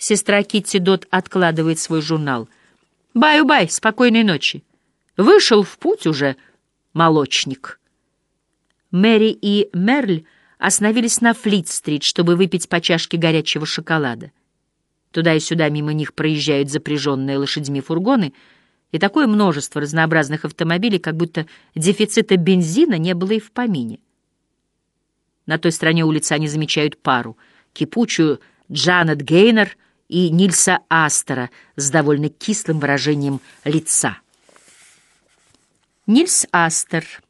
Сестра Китти Дот откладывает свой журнал. «Баю-бай, спокойной ночи. Вышел в путь уже молочник». Мэри и Мерль остановились на Флит-стрит, чтобы выпить по чашке горячего шоколада. Туда и сюда мимо них проезжают запряженные лошадьми фургоны, и такое множество разнообразных автомобилей, как будто дефицита бензина не было и в помине. На той стороне улицы они замечают пару — кипучую Джанет Гейнер и Нильса Астера с довольно кислым выражением лица. Нильс Астер —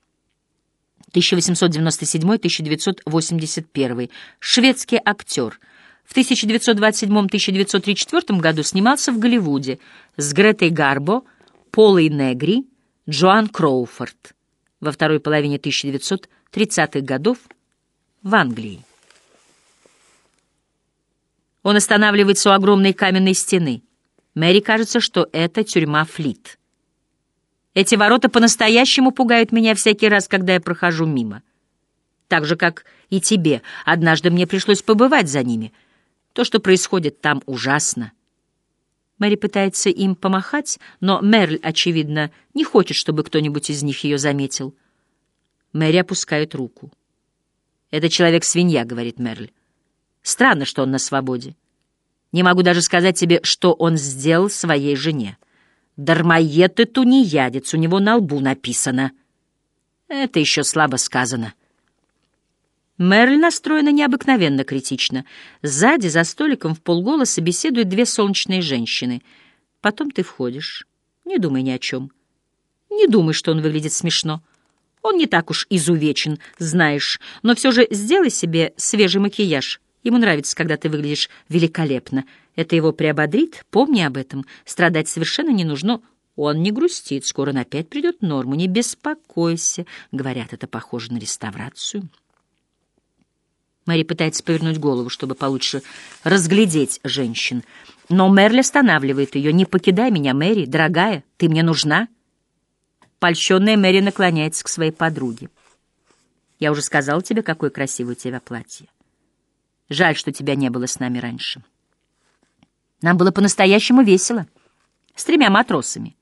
1897-1981, шведский актер. В 1927-1934 году снимался в Голливуде с Гретой Гарбо, Полой Негри, Джоан Кроуфорд. Во второй половине 1930-х годов в Англии. Он останавливается у огромной каменной стены. Мэри кажется, что это тюрьма Флит. Эти ворота по-настоящему пугают меня всякий раз, когда я прохожу мимо. Так же, как и тебе. Однажды мне пришлось побывать за ними. То, что происходит там, ужасно. Мэри пытается им помахать, но Мерль, очевидно, не хочет, чтобы кто-нибудь из них ее заметил. Мэри опускает руку. «Это человек-свинья», — говорит Мерль. «Странно, что он на свободе. Не могу даже сказать тебе, что он сделал своей жене». Дармоед и тунеядец, у него на лбу написано. Это еще слабо сказано. Мерль настроена необыкновенно критично. Сзади, за столиком, в полголоса беседуют две солнечные женщины. Потом ты входишь. Не думай ни о чем. Не думай, что он выглядит смешно. Он не так уж изувечен, знаешь, но все же сделай себе свежий макияж. Ему нравится, когда ты выглядишь великолепно. Это его приободрит, помни об этом. Страдать совершенно не нужно. Он не грустит, скоро он опять придет норму. Не беспокойся. Говорят, это похоже на реставрацию. Мэри пытается повернуть голову, чтобы получше разглядеть женщин. Но Мерли останавливает ее. «Не покидай меня, Мэри, дорогая, ты мне нужна». Польщенная Мэри наклоняется к своей подруге. «Я уже сказала тебе, какое красивое у тебя платье. Жаль, что тебя не было с нами раньше. Нам было по-настоящему весело. С тремя матросами.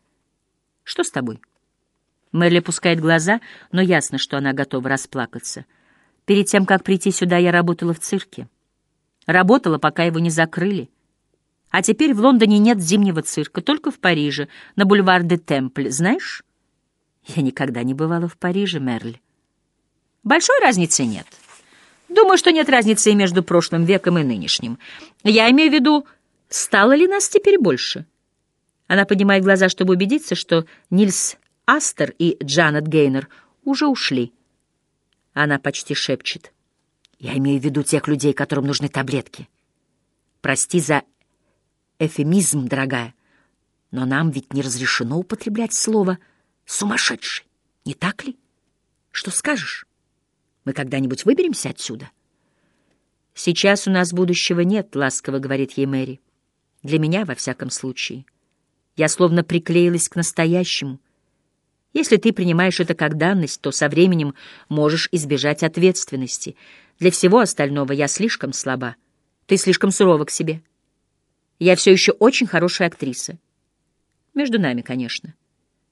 Что с тобой? Мэрли пускает глаза, но ясно, что она готова расплакаться. Перед тем, как прийти сюда, я работала в цирке. Работала, пока его не закрыли. А теперь в Лондоне нет зимнего цирка, только в Париже, на бульвар де Темпль. Знаешь? Я никогда не бывала в Париже, Мерли. Большой разницы нет. Думаю, что нет разницы и между прошлым веком и нынешним. Я имею в виду, стало ли нас теперь больше? Она поднимает глаза, чтобы убедиться, что Нильс Астер и Джанет Гейнер уже ушли. Она почти шепчет. Я имею в виду тех людей, которым нужны таблетки. Прости за эфемизм, дорогая, но нам ведь не разрешено употреблять слово «сумасшедший», не так ли? Что скажешь? Мы когда-нибудь выберемся отсюда? Сейчас у нас будущего нет, ласково говорит ей Мэри. Для меня, во всяком случае. Я словно приклеилась к настоящему. Если ты принимаешь это как данность, то со временем можешь избежать ответственности. Для всего остального я слишком слаба. Ты слишком сурова к себе. Я все еще очень хорошая актриса. Между нами, конечно.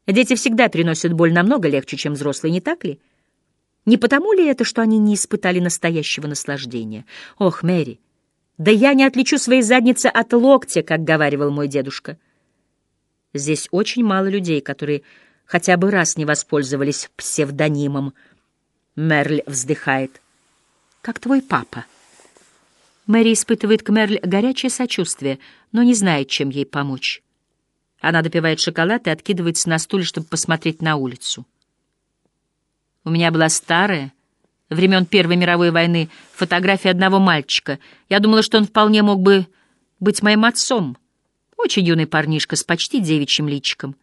Дети всегда приносят боль намного легче, чем взрослые, не так ли? — не потому ли это, что они не испытали настоящего наслаждения? Ох, Мэри, да я не отличу своей задницы от локтя, как говаривал мой дедушка. Здесь очень мало людей, которые хотя бы раз не воспользовались псевдонимом. Мерль вздыхает. «Как твой папа?» Мэри испытывает к Мерль горячее сочувствие, но не знает, чем ей помочь. Она допивает шоколад и откидывается на стуле, чтобы посмотреть на улицу. У меня была старая, времен Первой мировой войны, фотография одного мальчика. Я думала, что он вполне мог бы быть моим отцом. Очень юный парнишка с почти девичьим личиком.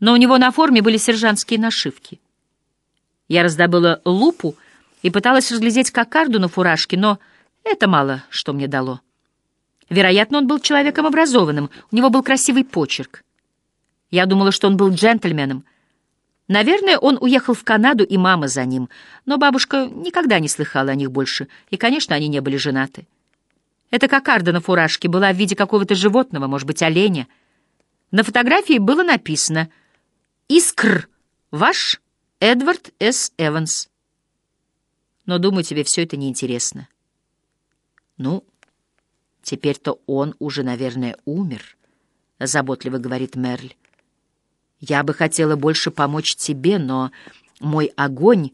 Но у него на форме были сержантские нашивки. Я раздобыла лупу и пыталась разглядеть кокарду на фуражке, но это мало что мне дало. Вероятно, он был человеком образованным, у него был красивый почерк. Я думала, что он был джентльменом — Наверное, он уехал в Канаду, и мама за ним, но бабушка никогда не слыхала о них больше, и, конечно, они не были женаты. Эта кокарда на фуражке была в виде какого-то животного, может быть, оленя. На фотографии было написано «Искр, ваш Эдвард С. Эванс». Но, думаю, тебе все это неинтересно. Ну, теперь-то он уже, наверное, умер, — заботливо говорит Мерль. Я бы хотела больше помочь тебе, но мой огонь,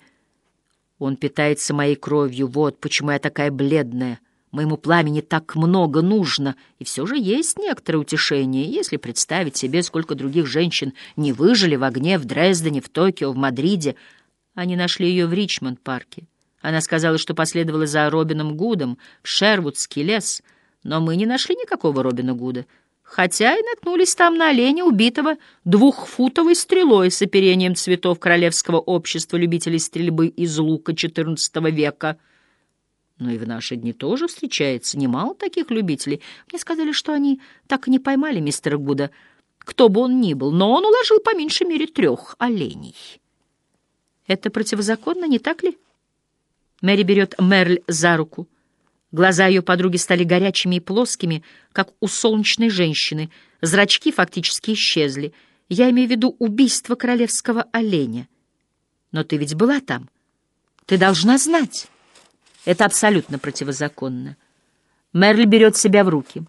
он питается моей кровью, вот почему я такая бледная. Моему пламени так много нужно, и все же есть некоторое утешение, если представить себе, сколько других женщин не выжили в огне в Дрездене, в Токио, в Мадриде. Они нашли ее в Ричмонд-парке. Она сказала, что последовала за Робином Гудом в Шервудский лес, но мы не нашли никакого Робина Гуда, хотя и наткнулись там на оленя, убитого двухфутовой стрелой с оперением цветов Королевского общества любителей стрельбы из лука XIV века. Но и в наши дни тоже встречается немало таких любителей. Мне сказали, что они так и не поймали мистера Гуда, кто бы он ни был, но он уложил по меньшей мере трех оленей. Это противозаконно, не так ли? Мэри берет Мерль за руку. Глаза ее подруги стали горячими и плоскими, как у солнечной женщины. Зрачки фактически исчезли. Я имею в виду убийство королевского оленя. Но ты ведь была там. Ты должна знать. Это абсолютно противозаконно. Мерль берет себя в руки.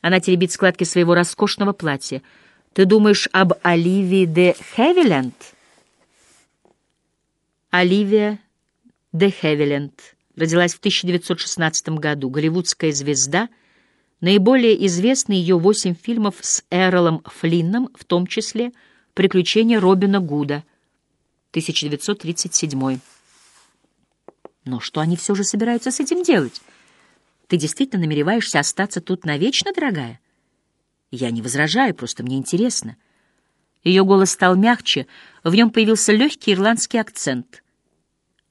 Она теребит складки своего роскошного платья. Ты думаешь об Оливии де Хевиленд? Оливия де Хевиленд родилась в 1916 году, голливудская звезда, наиболее известны ее восемь фильмов с Эролом Флинном, в том числе «Приключения Робина Гуда», 1937. Но что они все же собираются с этим делать? Ты действительно намереваешься остаться тут навечно, дорогая? Я не возражаю, просто мне интересно. Ее голос стал мягче, в нем появился легкий ирландский акцент —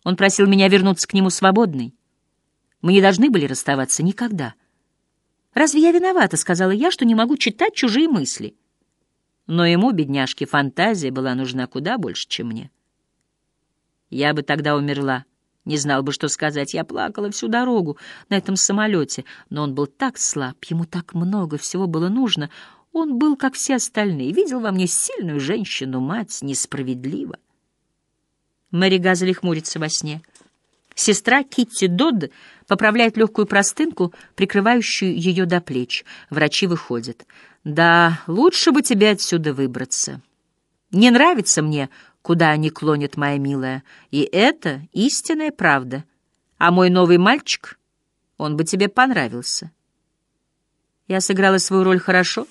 он просил меня вернуться к нему свободной. Мы не должны были расставаться никогда. «Разве я виновата?» — сказала я, что не могу читать чужие мысли. Но ему, бедняжке, фантазия была нужна куда больше, чем мне. Я бы тогда умерла, не знал бы, что сказать. Я плакала всю дорогу на этом самолете, но он был так слаб, ему так много всего было нужно. Он был, как все остальные, видел во мне сильную женщину, мать, несправедливо. Мэри Газели во сне. Сестра Китти Додд поправляет легкую простынку, прикрывающую ее до плеч. Врачи выходят. «Да, лучше бы тебе отсюда выбраться. Не нравится мне, куда они клонят, моя милая, и это истинная правда. А мой новый мальчик, он бы тебе понравился». Я сыграла свою роль хорошо,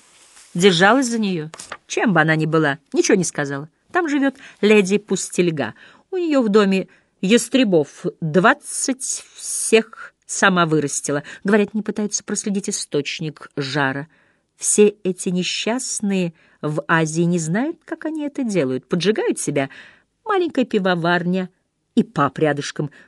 держалась за нее. Чем бы она ни была, ничего не сказала. Там живет леди Пустельга — у нее в доме ястребов двадцать всех сама вырастила. Говорят, не пытаются проследить источник жара. Все эти несчастные в Азии не знают, как они это делают. Поджигают себя маленькая пивоварня и пап рядышком —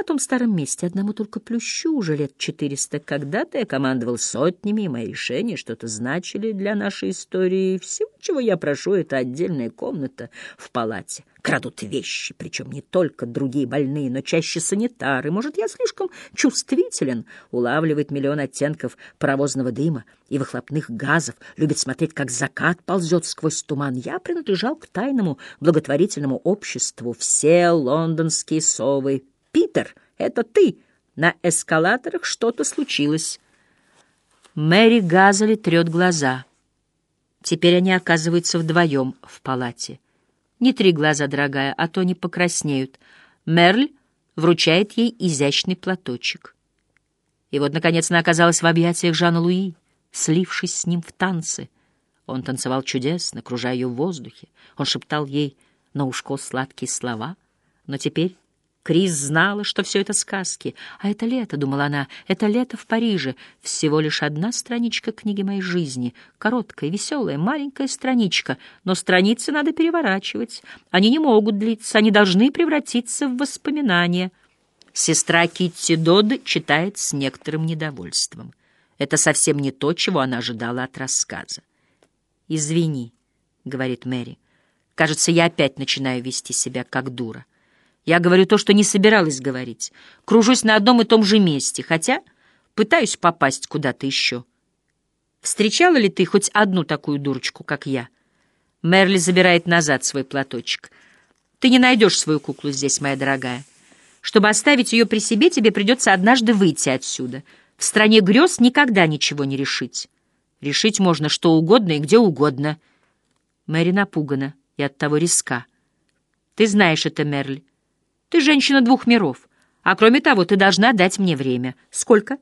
на том старом месте одному только плющу уже лет четыреста. Когда-то я командовал сотнями, и мои решения что-то значили для нашей истории. Всего, чего я прошу, это отдельная комната в палате. Крадут вещи, причем не только другие больные, но чаще санитары. Может, я слишком чувствителен, улавливает миллион оттенков паровозного дыма и выхлопных газов, любит смотреть, как закат ползет сквозь туман. Я принадлежал к тайному благотворительному обществу. Все лондонские совы Питер, это ты! На эскалаторах что-то случилось. Мэри Газели трет глаза. Теперь они оказываются вдвоем в палате. Не три глаза, дорогая, а то не покраснеют. Мерль вручает ей изящный платочек. И вот, наконец, она оказалась в объятиях Жана Луи, слившись с ним в танцы. Он танцевал чудесно, кружая ее в воздухе. Он шептал ей на ушко сладкие слова. Но теперь Крис знала, что все это сказки. А это лето, — думала она, — это лето в Париже. Всего лишь одна страничка книги моей жизни. Короткая, веселая, маленькая страничка. Но страницы надо переворачивать. Они не могут длиться, они должны превратиться в воспоминания. Сестра Китти Додд читает с некоторым недовольством. Это совсем не то, чего она ожидала от рассказа. «Извини», — говорит Мэри. «Кажется, я опять начинаю вести себя как дура». Я говорю то, что не собиралась говорить. Кружусь на одном и том же месте, хотя пытаюсь попасть куда-то еще. Встречала ли ты хоть одну такую дурочку, как я? Мерли забирает назад свой платочек. Ты не найдешь свою куклу здесь, моя дорогая. Чтобы оставить ее при себе, тебе придется однажды выйти отсюда. В стране грез никогда ничего не решить. Решить можно что угодно и где угодно. Мэри напугана и оттого риска. Ты знаешь это, Мерли. Ты женщина двух миров. А кроме того, ты должна дать мне время. Сколько?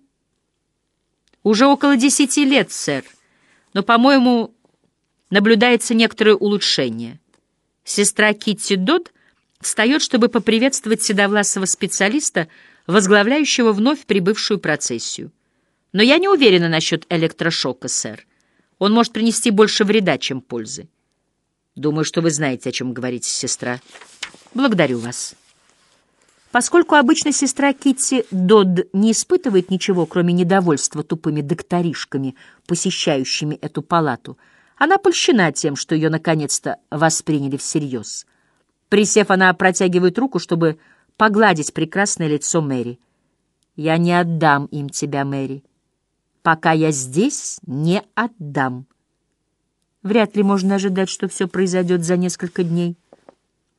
Уже около десяти лет, сэр. Но, по-моему, наблюдается некоторое улучшение. Сестра Китти Дод встает, чтобы поприветствовать седовласого специалиста, возглавляющего вновь прибывшую процессию. Но я не уверена насчет электрошока, сэр. Он может принести больше вреда, чем пользы. Думаю, что вы знаете, о чем говорите, сестра. Благодарю вас. Поскольку обычно сестра Китти Дод не испытывает ничего, кроме недовольства тупыми докторишками, посещающими эту палату, она польщена тем, что ее наконец-то восприняли всерьез. Присев, она протягивает руку, чтобы погладить прекрасное лицо Мэри. «Я не отдам им тебя, Мэри. Пока я здесь, не отдам». Вряд ли можно ожидать, что все произойдет за несколько дней.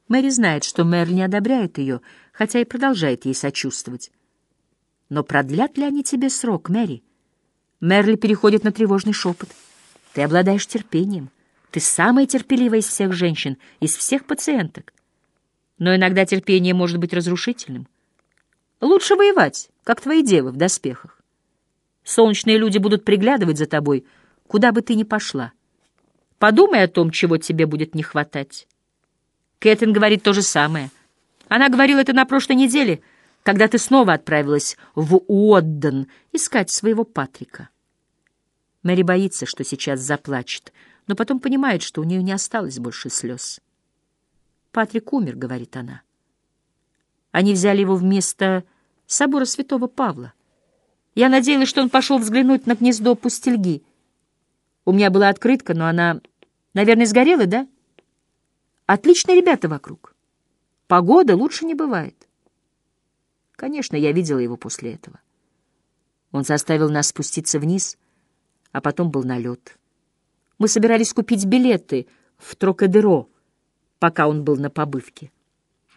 Мэри знает, что мэр не одобряет ее, хотя и продолжает ей сочувствовать. Но продлят ли они тебе срок, Мэри? Мерли переходит на тревожный шепот. Ты обладаешь терпением. Ты самая терпеливая из всех женщин, из всех пациенток. Но иногда терпение может быть разрушительным. Лучше воевать, как твои девы в доспехах. Солнечные люди будут приглядывать за тобой, куда бы ты ни пошла. Подумай о том, чего тебе будет не хватать. Кэтрин говорит то же самое. Она говорила это на прошлой неделе, когда ты снова отправилась в Уодден искать своего Патрика. Мэри боится, что сейчас заплачет, но потом понимает, что у нее не осталось больше слез. «Патрик умер», — говорит она. Они взяли его вместо собора святого Павла. Я надеялась, что он пошел взглянуть на гнездо пустельги. У меня была открытка, но она, наверное, сгорела, да? Отличные ребята вокруг. Погода лучше не бывает. Конечно, я видела его после этого. Он заставил нас спуститься вниз, а потом был налет. Мы собирались купить билеты в Трокадеро, пока он был на побывке.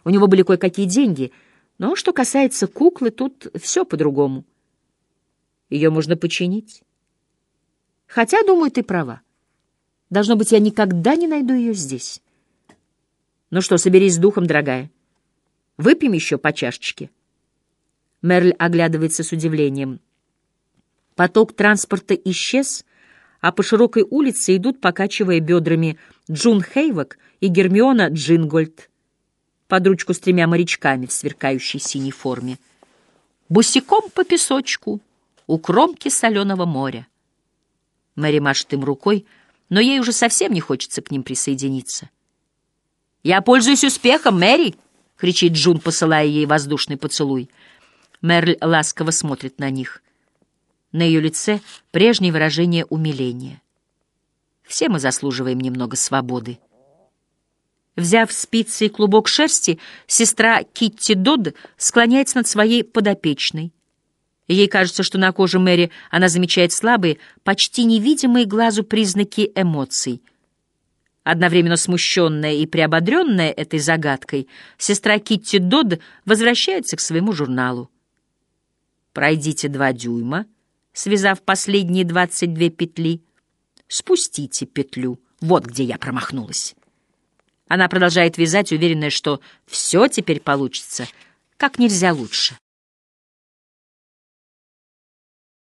У него были кое-какие деньги, но что касается куклы, тут все по-другому. Ее можно починить. Хотя, думаю, ты права. Должно быть, я никогда не найду ее здесь. Ну что, соберись с духом, дорогая. Выпьем еще по чашечке. Мерль оглядывается с удивлением. Поток транспорта исчез, а по широкой улице идут, покачивая бедрами, Джун Хейвок и Гермиона Джингольд под ручку с тремя морячками в сверкающей синей форме. Босиком по песочку у кромки соленого моря. Мэри машет им рукой, но ей уже совсем не хочется к ним присоединиться. «Я пользуюсь успехом, Мэри!» — кричит Джун, посылая ей воздушный поцелуй. Мерль ласково смотрит на них. На ее лице прежнее выражение умиления. Все мы заслуживаем немного свободы. Взяв спицы и клубок шерсти, сестра Китти Додд склоняется над своей подопечной. Ей кажется, что на коже Мэри она замечает слабые, почти невидимые глазу признаки эмоций — Одновременно смущенная и приободренная этой загадкой, сестра Китти Додд возвращается к своему журналу. Пройдите два дюйма, связав последние двадцать две петли. Спустите петлю. Вот где я промахнулась. Она продолжает вязать, уверенная, что все теперь получится как нельзя лучше.